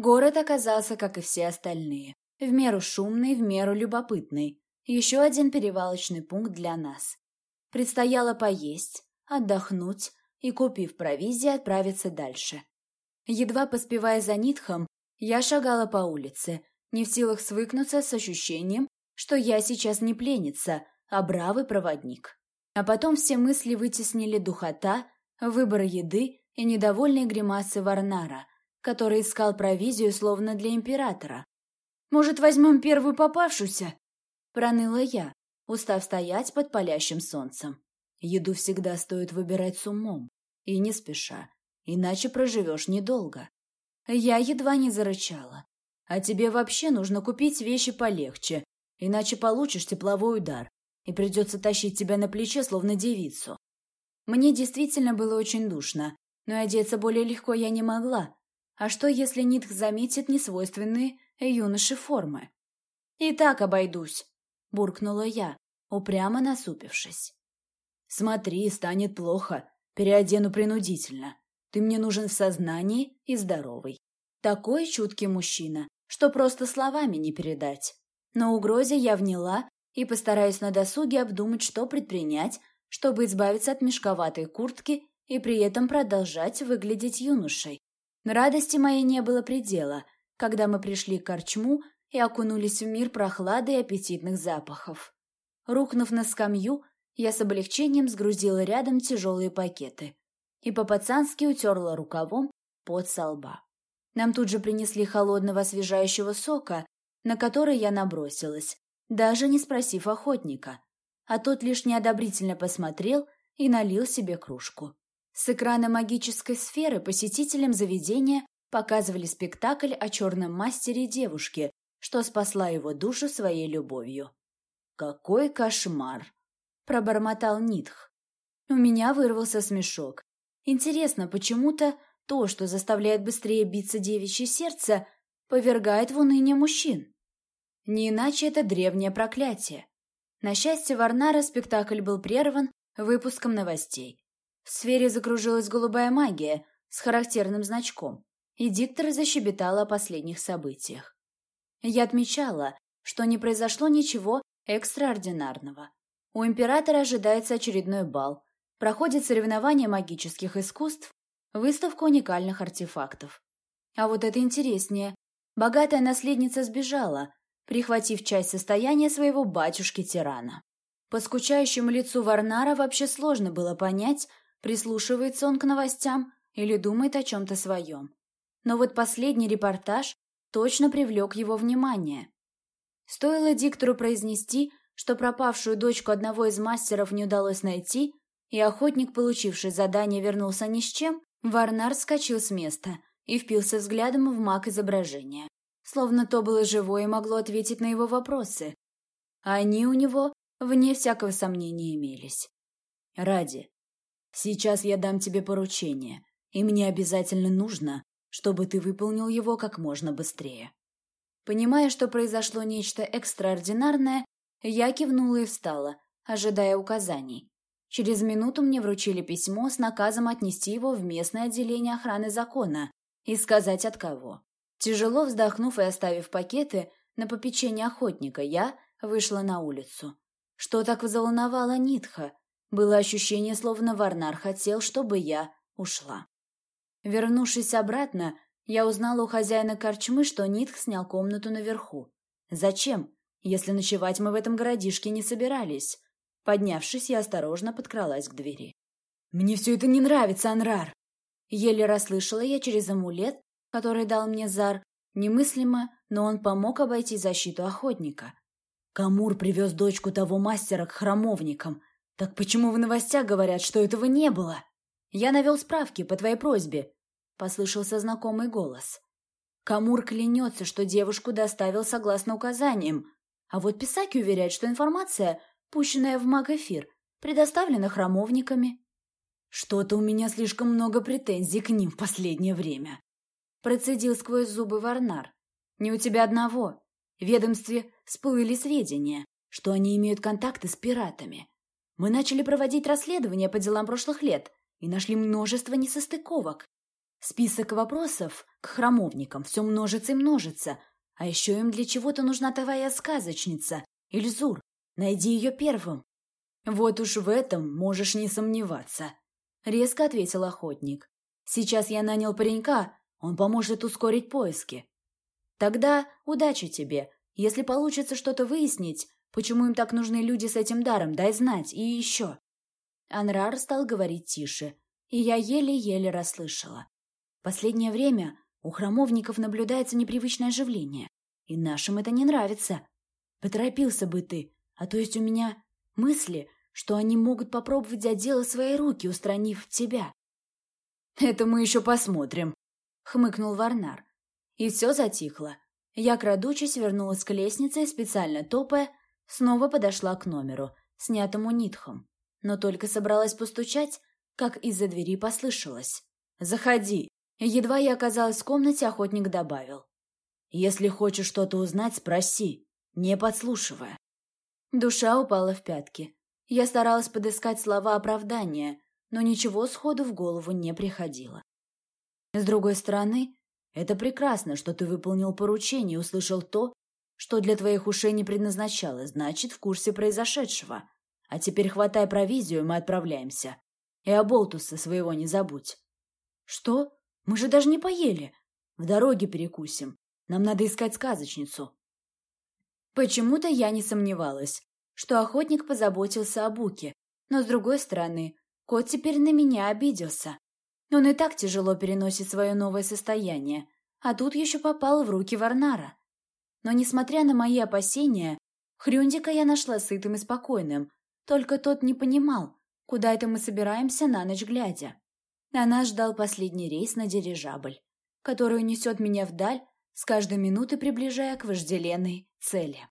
Город оказался, как и все остальные, в меру шумный, в меру любопытный. Еще один перевалочный пункт для нас. Предстояло поесть, отдохнуть и, купив провизии, отправиться дальше. Едва поспевая за Нитхом, я шагала по улице, не в силах свыкнуться с ощущением, что я сейчас не пленница, а бравый проводник. А потом все мысли вытеснили духота, выбор еды и недовольные гримасы Варнара, который искал провизию словно для императора. «Может, возьмем первую попавшуюся?» — проныла я, устав стоять под палящим солнцем. Еду всегда стоит выбирать с умом и не спеша, иначе проживешь недолго. Я едва не зарычала. А тебе вообще нужно купить вещи полегче, иначе получишь тепловой удар, и придется тащить тебя на плече, словно девицу. Мне действительно было очень душно, но одеться более легко я не могла. А что, если Нитх заметит несвойственные юноши формы? «И так обойдусь», — буркнула я, упрямо насупившись. «Смотри, станет плохо. Переодену принудительно. Ты мне нужен в сознании и здоровый. Такой чуткий мужчина, что просто словами не передать. Но угрозе я вняла и постараюсь на досуге обдумать, что предпринять, чтобы избавиться от мешковатой куртки и при этом продолжать выглядеть юношей. Радости моей не было предела, когда мы пришли к корчму и окунулись в мир прохлады и аппетитных запахов. Рухнув на скамью, я с облегчением сгрузила рядом тяжелые пакеты и по-пацански утерла рукавом под со лба. Нам тут же принесли холодного освежающего сока, на который я набросилась, даже не спросив охотника, а тот лишь неодобрительно посмотрел и налил себе кружку. С экрана магической сферы посетителям заведения показывали спектакль о черном мастере и девушке, что спасла его душу своей любовью. «Какой кошмар!» – пробормотал Нитх. У меня вырвался смешок. Интересно, почему-то то, что заставляет быстрее биться девичье сердце, повергает в уныние мужчин. Не иначе это древнее проклятие. На счастье Варнара спектакль был прерван выпуском новостей. В сфере закружилась голубая магия с характерным значком, и диктор защебетал о последних событиях. Я отмечала, что не произошло ничего экстраординарного. У императора ожидается очередной бал, проходит соревнование магических искусств, выставка уникальных артефактов. А вот это интереснее. Богатая наследница сбежала, прихватив часть состояния своего батюшки-тирана. По скучающему лицу Варнара вообще сложно было понять, прислушивается он к новостям или думает о чем-то своем. Но вот последний репортаж точно привлек его внимание. Стоило диктору произнести, что пропавшую дочку одного из мастеров не удалось найти, и охотник, получивший задание, вернулся ни с чем, Варнар скачал с места и впился взглядом в маг изображения, словно то было живое и могло ответить на его вопросы. Они у него, вне всякого сомнения, имелись. «Ради, сейчас я дам тебе поручение, и мне обязательно нужно, чтобы ты выполнил его как можно быстрее». Понимая, что произошло нечто экстраординарное, я кивнула и встала, ожидая указаний. Через минуту мне вручили письмо с наказом отнести его в местное отделение охраны закона и сказать от кого. Тяжело вздохнув и оставив пакеты на попечение охотника, я вышла на улицу. Что так взволновало Нитха? Было ощущение, словно Варнар хотел, чтобы я ушла. Вернувшись обратно, я узнала у хозяина корчмы, что Нитх снял комнату наверху. Зачем, если ночевать мы в этом городишке не собирались? Поднявшись, я осторожно подкралась к двери. «Мне все это не нравится, Анрар!» Еле расслышала я через амулет, который дал мне Зар. Немыслимо, но он помог обойти защиту охотника. Камур привез дочку того мастера к храмовникам. Так почему в новостях говорят, что этого не было? Я навел справки по твоей просьбе. Послышался знакомый голос. Камур клянется, что девушку доставил согласно указаниям. А вот Писаки уверяет, что информация пущенная в маг-эфир, предоставлена храмовниками. Что-то у меня слишком много претензий к ним в последнее время. Процедил сквозь зубы Варнар. Не у тебя одного. В ведомстве всплыли сведения, что они имеют контакты с пиратами. Мы начали проводить расследования по делам прошлых лет и нашли множество несостыковок. Список вопросов к храмовникам все множится и множится, а еще им для чего-то нужна твоя сказочница, Ильзур. Найди ее первым. Вот уж в этом можешь не сомневаться, — резко ответил охотник. Сейчас я нанял паренька, он поможет ускорить поиски. Тогда удачи тебе. Если получится что-то выяснить, почему им так нужны люди с этим даром, дай знать. И еще. Анрар стал говорить тише, и я еле-еле расслышала. Последнее время у храмовников наблюдается непривычное оживление, и нашим это не нравится. Поторопился бы ты, а то есть у меня мысли, что они могут попробовать взять дело свои руки, устранив тебя. «Это мы еще посмотрим», — хмыкнул Варнар. И все затихло. Я, крадучись, вернулась к лестнице специально топая, снова подошла к номеру, снятому нитхом. Но только собралась постучать, как из-за двери послышалось. «Заходи!» Едва я оказалась в комнате, охотник добавил. «Если хочешь что-то узнать, спроси, не подслушивая». Душа упала в пятки. Я старалась подыскать слова оправдания, но ничего сходу в голову не приходило. С другой стороны, это прекрасно, что ты выполнил поручение и услышал то, что для твоих ушей не предназначалось, значит, в курсе произошедшего. А теперь хватай провизию, мы отправляемся. И оболтуса своего не забудь. Что? Мы же даже не поели. В дороге перекусим. Нам надо искать сказочницу. Почему-то я не сомневалась, что охотник позаботился о Буке, но, с другой стороны, кот теперь на меня обиделся. Он и так тяжело переносит свое новое состояние, а тут еще попал в руки Варнара. Но, несмотря на мои опасения, Хрюндика я нашла сытым и спокойным, только тот не понимал, куда это мы собираемся на ночь глядя. А нас ждал последний рейс на дирижабль, который унесет меня вдаль, с каждой минуты приближая к вожделенной цели.